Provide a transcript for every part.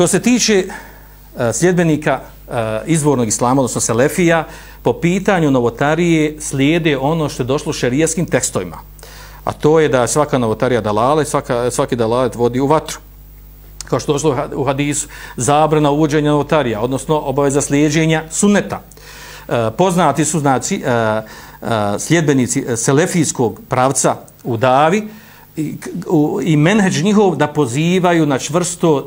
Što se tiče uh, sljedbenika uh, izvornog islama, odnosno selefija, po pitanju novotarije slijede ono što je došlo šerijaskim tekstovima. A to je da svaka novotarija dalale, svaka, svaki dalalet vodi u vatru. Kao što je došlo u hadisu, zabrana uvođenja novotarija, odnosno obaveza slijedženja sunneta. E, poznati su znači e, e, sljedbenici e, selefijskog pravca u Davi, i, i menheđ njihov da pozivaju na čvrsto uh,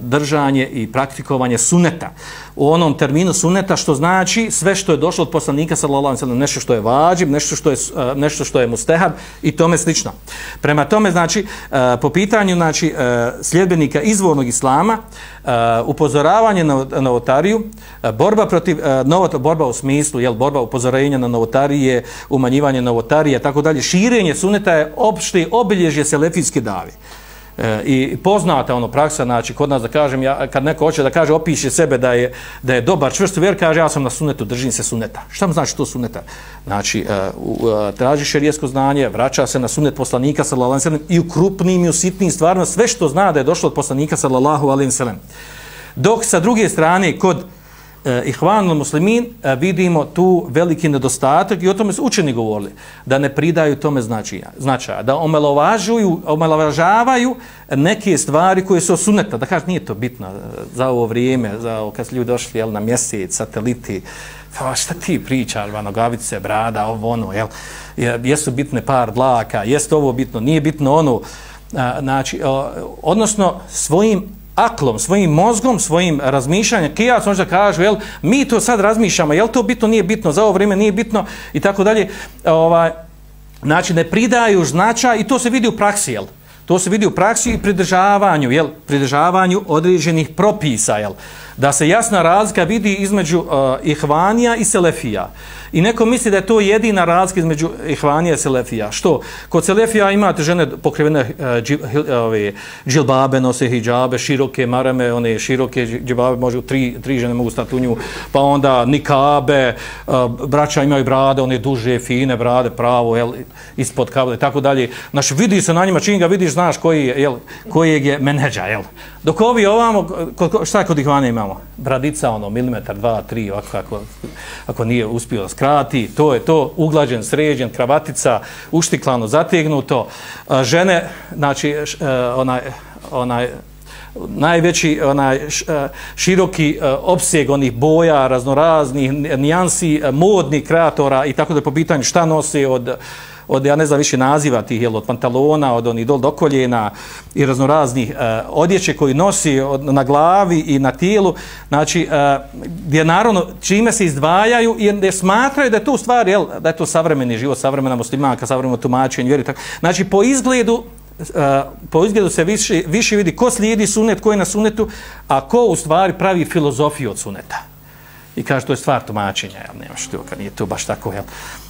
držanje i praktikovanje suneta u onom terminu suneta što znači sve što je došlo od poslanika sallallahu alejhi ve sellem nešto što je vađib, nešto što je uh, nešto što je mustehab i tome slično. Prema tome znači uh, po pitanju znači uh, sljedbenika izvornog islama uh, upozoravanje na novotariju, uh, borba protiv uh, novot borba u smislu jel borba upozorenja na novotarije, umanjivanje novotarije, tako dalje, širenje suneta je opšti opšte obilježje selefijske dave. E, i poznata ono praksa, znači kod nas da kažem, ja, kad neko hoće da kaže, opiše sebe da je, da je dobar čvrst vjer, kaže ja sam na sunetu, držim se suneta. Šta mu znači to suneta? Znači, uh, e, traži šerijesko znanje, vraća se na sunet poslanika sallallahu alaihi sallam i u krupnim i u sitnim stvarima, sve što zna da je došlo od poslanika sallallahu alaihi sallam. Dok sa druge strane, kod eh, ihvanul muslimin eh, vidimo tu veliki nedostatak i o tome su učeni govorili da ne pridaju tome značaja, značaja da omelovažuju, omalovažavaju neke stvari koje su suneta, da kaže nije to bitno eh, za ovo vrijeme, za ovo kad su ljudi došli jel, na mjesec, sateliti, pa šta ti pričaš, gavice, brada, ovo ono, jel, jesu bitne par dlaka, jeste ovo bitno, nije bitno ono, eh, znači, odnosno svojim aklom, svojim mozgom, svojim razmišljanjem, kijas možda kažu, jel, mi to sad razmišljamo, jel to bitno, nije bitno, za ovo vrijeme nije bitno i tako dalje. Ovaj, znači, ne pridaju značaj i to se vidi u praksi, jel? To se vidi u praksi i pridržavanju, jel? Pridržavanju određenih propisa, jel? Da se jasna razlika vidi između uh, ihvanija i selefija. I neko misli da je to jedina razlika između ihvanija i selefija. Što? Kod selefija imate žene pokrivene uh, ove, džilbabe, nose hijabe, široke marame, one široke džilbabe, može tri, tri žene mogu stati u nju, pa onda nikabe, uh, braća imaju brade, one duže, fine brade, pravo, jel, ispod kabele, tako dalje. Znači, vidi se na njima, čim ga vidiš, znaš koji je, jel, kojeg je menedža, jel. Dok ovi ovamo, šta kod ihvane imamo? Bradica, ono, milimetar, dva, tri, ovako, ako, ako nije uspio da skrati, to je to, uglađen, sređen, kravatica, uštiklano, zategnuto. Žene, znači, e, onaj, onaj, najveći onaj e, široki e, opseg onih boja raznoraznih nijansi e, modnih kreatora i tako da po pitanju šta nose od od, ja ne znam više naziva tih, jel, od pantalona, od onih dol do koljena i raznoraznih e, odjeće koji nosi od, na glavi i na tijelu, znači, e, gdje naravno čime se izdvajaju i gdje smatraju da je to u stvari, jel, da je to savremeni život, savremena muslimanka, savremeno tumačenje, vjeri, tako. Znači, po izgledu, po izgledu se više, više vidi ko slijedi sunet, ko je na sunetu, a ko u stvari pravi filozofiju od suneta. I kaže, to je stvar tumačenja, jel, nema što, kad nije to baš tako, jel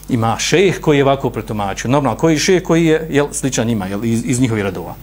ima šejh koji je ovako pretumačio. Normalno, koji šejh koji je jel, sličan njima jel, iz, iz njihovih radova.